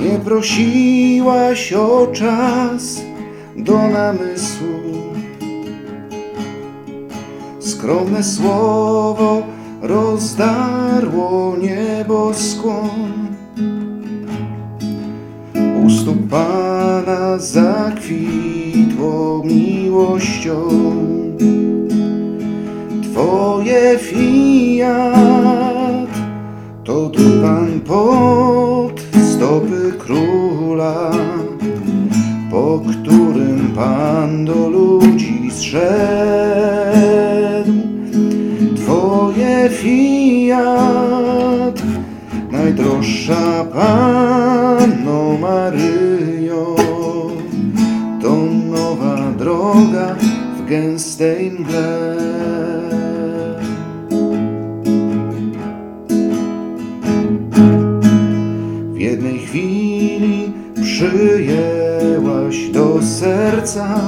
Nie prosiłaś o czas do namysłu. Skromne słowo rozdarło niebo skłon. U stóp Pana zakwitło miłością. Twoje fiat to dywan pod stopy króla, po którym Pan do ludzi zszedł. Twoje fiat, najdroższa Panno Maryjo, to nowa droga w gęstej mgle. Przyjęłaś do serca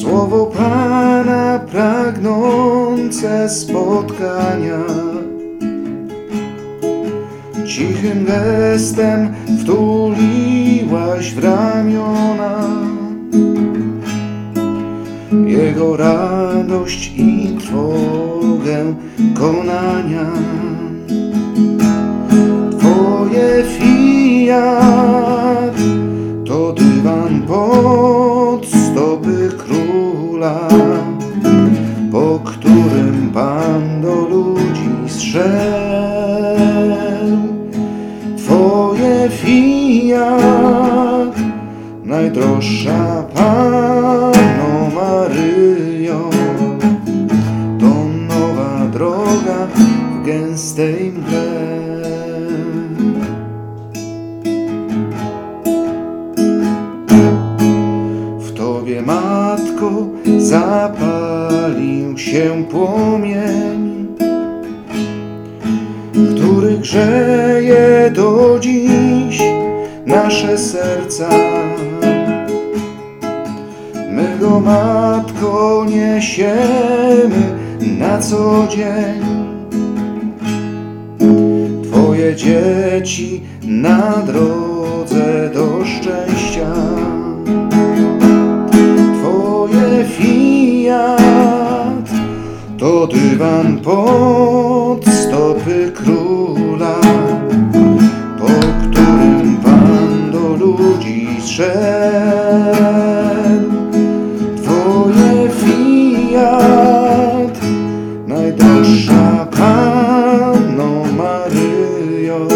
Słowo Pana pragnące spotkania. Cichym gestem wtuliłaś w ramiona Jego radość i trwogę konania. Po którym Pan do ludzi zszedł. Twoje fiat, najdroższa Panno Maryjo, to nowa droga w gęstej mgle. Zapalił się płomień, który grzeje do dziś nasze serca. My go, Matko, niesiemy na co dzień. Twoje dzieci na drodze do szczęścia. To dywan pod stopy króla, po którym Pan do ludzi zszedł. Twoje fiat, najdroższa Panno Maryjo,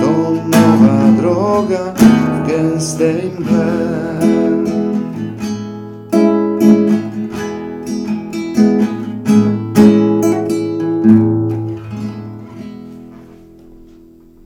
to nowa droga w gęstej mgle.